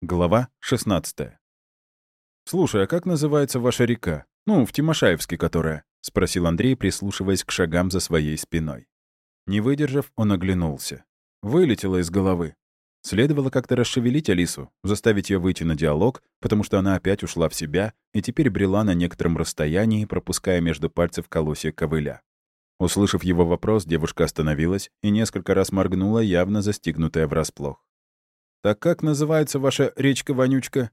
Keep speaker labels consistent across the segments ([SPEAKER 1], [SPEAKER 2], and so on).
[SPEAKER 1] Глава 16. «Слушай, а как называется ваша река? Ну, в Тимошаевске которая?» — спросил Андрей, прислушиваясь к шагам за своей спиной. Не выдержав, он оглянулся. Вылетело из головы. Следовало как-то расшевелить Алису, заставить ее выйти на диалог, потому что она опять ушла в себя и теперь брела на некотором расстоянии, пропуская между пальцев колосья ковыля. Услышав его вопрос, девушка остановилась и несколько раз моргнула, явно застигнутая врасплох. «Так как называется ваша речка-вонючка?»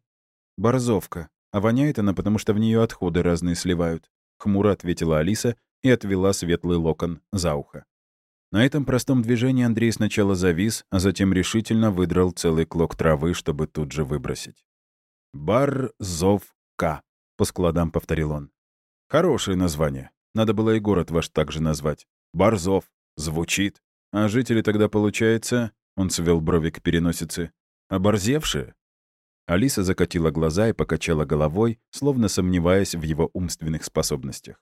[SPEAKER 1] «Борзовка. А воняет она, потому что в нее отходы разные сливают», — хмуро ответила Алиса и отвела светлый локон за ухо. На этом простом движении Андрей сначала завис, а затем решительно выдрал целый клок травы, чтобы тут же выбросить. «Барзовка», — по складам повторил он. «Хорошее название. Надо было и город ваш также назвать. Барзов. Звучит. А жители тогда, получается, он свел брови к переносице. «Оборзевшие?» Алиса закатила глаза и покачала головой, словно сомневаясь в его умственных способностях.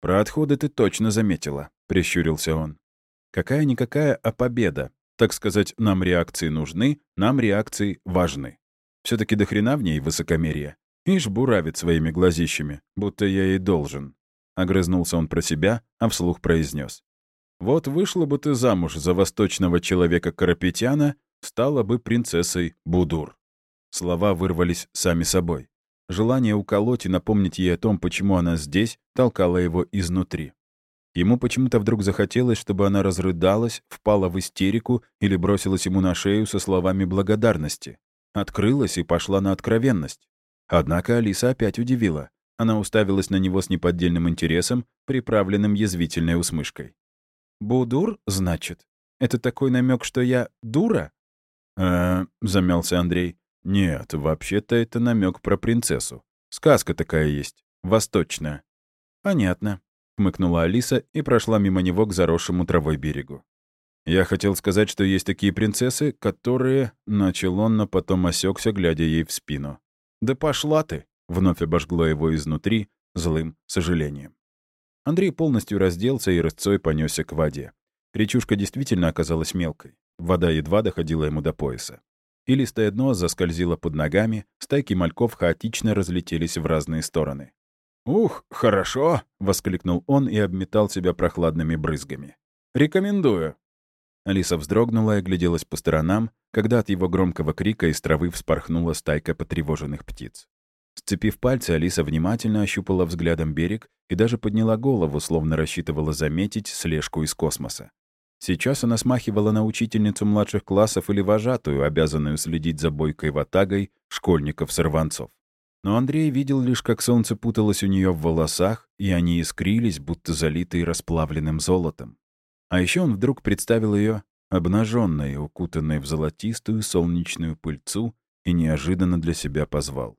[SPEAKER 1] «Про отходы ты точно заметила», — прищурился он. «Какая-никакая, а победа. Так сказать, нам реакции нужны, нам реакции важны. все таки до хрена в ней высокомерие. Ишь буравит своими глазищами, будто я ей должен». Огрызнулся он про себя, а вслух произнес: вот вышла бы ты замуж за восточного человека Карапетяна, стала бы принцессой Будур. Слова вырвались сами собой. Желание уколоть и напомнить ей о том, почему она здесь, толкало его изнутри. Ему почему-то вдруг захотелось, чтобы она разрыдалась, впала в истерику или бросилась ему на шею со словами благодарности. Открылась и пошла на откровенность. Однако Алиса опять удивила. Она уставилась на него с неподдельным интересом, приправленным язвительной усмышкой. «Будур, значит? Это такой намек, что я дура?» «Э-э», замялся Андрей. «Нет, вообще-то это намек про принцессу. Сказка такая есть, восточная». «Понятно», — хмыкнула Алиса и прошла мимо него к заросшему травой берегу. «Я хотел сказать, что есть такие принцессы, которые...» — начал он, но потом осекся, глядя ей в спину. «Да пошла ты!» — вновь обожгло его изнутри злым сожалением. Андрей полностью разделся и рысцой понесся к воде. Речушка действительно оказалась мелкой. Вода едва доходила ему до пояса. Илистое дно заскользило под ногами, стайки мальков хаотично разлетелись в разные стороны. «Ух, хорошо!» — воскликнул он и обметал себя прохладными брызгами. «Рекомендую!» Алиса вздрогнула и огляделась по сторонам, когда от его громкого крика из травы вспорхнула стайка потревоженных птиц. Сцепив пальцы, Алиса внимательно ощупала взглядом берег и даже подняла голову, словно рассчитывала заметить слежку из космоса. Сейчас она смахивала на учительницу младших классов или вожатую, обязанную следить за бойкой ватагой школьников-сорванцов. Но Андрей видел лишь, как солнце путалось у нее в волосах, и они искрились, будто залитые расплавленным золотом. А еще он вдруг представил ее обнаженной, укутанной в золотистую солнечную пыльцу, и неожиданно для себя позвал.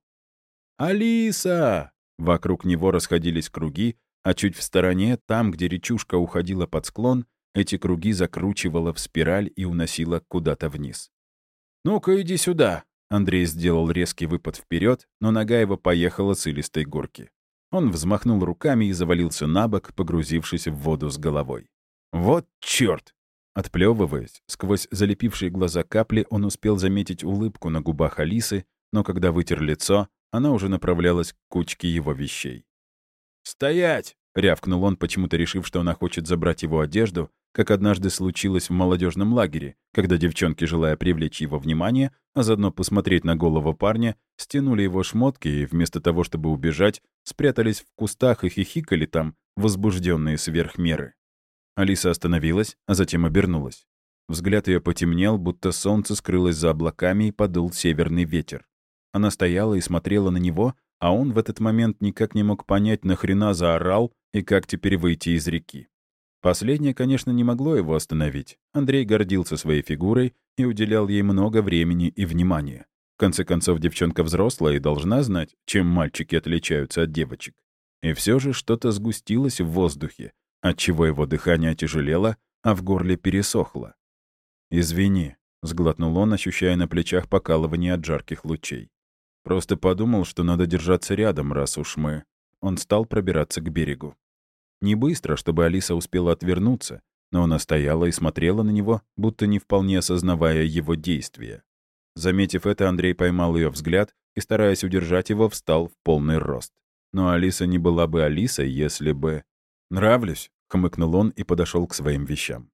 [SPEAKER 1] «Алиса!» Вокруг него расходились круги, а чуть в стороне, там, где речушка уходила под склон, эти круги закручивала в спираль и уносила куда-то вниз. «Ну-ка, иди сюда!» Андрей сделал резкий выпад вперед, но нога его поехала с илистой горки. Он взмахнул руками и завалился на бок, погрузившись в воду с головой. «Вот чёрт!» Отплёвываясь, сквозь залепившие глаза капли, он успел заметить улыбку на губах Алисы, но когда вытер лицо, она уже направлялась к кучке его вещей. «Стоять!» — рявкнул он, почему-то решив, что она хочет забрать его одежду, как однажды случилось в молодежном лагере, когда девчонки, желая привлечь его внимание, а заодно посмотреть на голову парня, стянули его шмотки и вместо того, чтобы убежать, спрятались в кустах и хихикали там, возбужденные сверх меры. Алиса остановилась, а затем обернулась. Взгляд ее потемнел, будто солнце скрылось за облаками и подул северный ветер. Она стояла и смотрела на него, а он в этот момент никак не мог понять, нахрена заорал и как теперь выйти из реки. Последнее, конечно, не могло его остановить. Андрей гордился своей фигурой и уделял ей много времени и внимания. В конце концов, девчонка взрослая и должна знать, чем мальчики отличаются от девочек. И все же что-то сгустилось в воздухе, отчего его дыхание тяжелело, а в горле пересохло. «Извини», — сглотнул он, ощущая на плечах покалывание от жарких лучей. Просто подумал, что надо держаться рядом, раз уж мы... Он стал пробираться к берегу. Не быстро, чтобы Алиса успела отвернуться, но она стояла и смотрела на него, будто не вполне осознавая его действия. Заметив это, Андрей поймал ее взгляд и, стараясь удержать его, встал в полный рост. Но Алиса не была бы Алисой, если бы... «Нравлюсь», — хмыкнул он и подошел к своим вещам.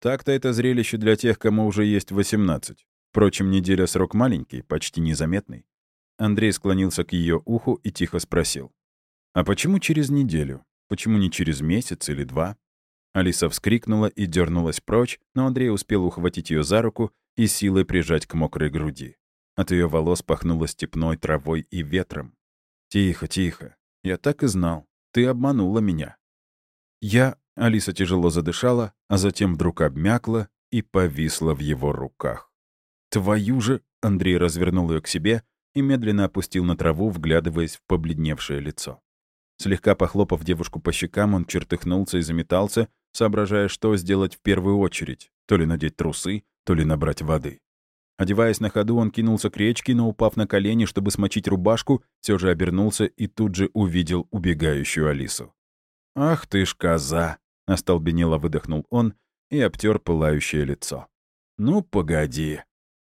[SPEAKER 1] «Так-то это зрелище для тех, кому уже есть 18. Впрочем, неделя срок маленький, почти незаметный». Андрей склонился к ее уху и тихо спросил. «А почему через неделю? Почему не через месяц или два?» Алиса вскрикнула и дернулась прочь, но Андрей успел ухватить ее за руку и силой прижать к мокрой груди. От ее волос пахнуло степной травой и ветром. «Тихо, тихо. Я так и знал. Ты обманула меня». «Я...» — Алиса тяжело задышала, а затем вдруг обмякла и повисла в его руках. «Твою же...» — Андрей развернул ее к себе и медленно опустил на траву, вглядываясь в побледневшее лицо. Слегка похлопав девушку по щекам, он чертыхнулся и заметался, соображая, что сделать в первую очередь. То ли надеть трусы, то ли набрать воды. Одеваясь на ходу, он кинулся к речке, но, упав на колени, чтобы смочить рубашку, все же обернулся и тут же увидел убегающую Алису. «Ах ты ж коза!» — остолбенело выдохнул он и обтер пылающее лицо. «Ну, погоди!»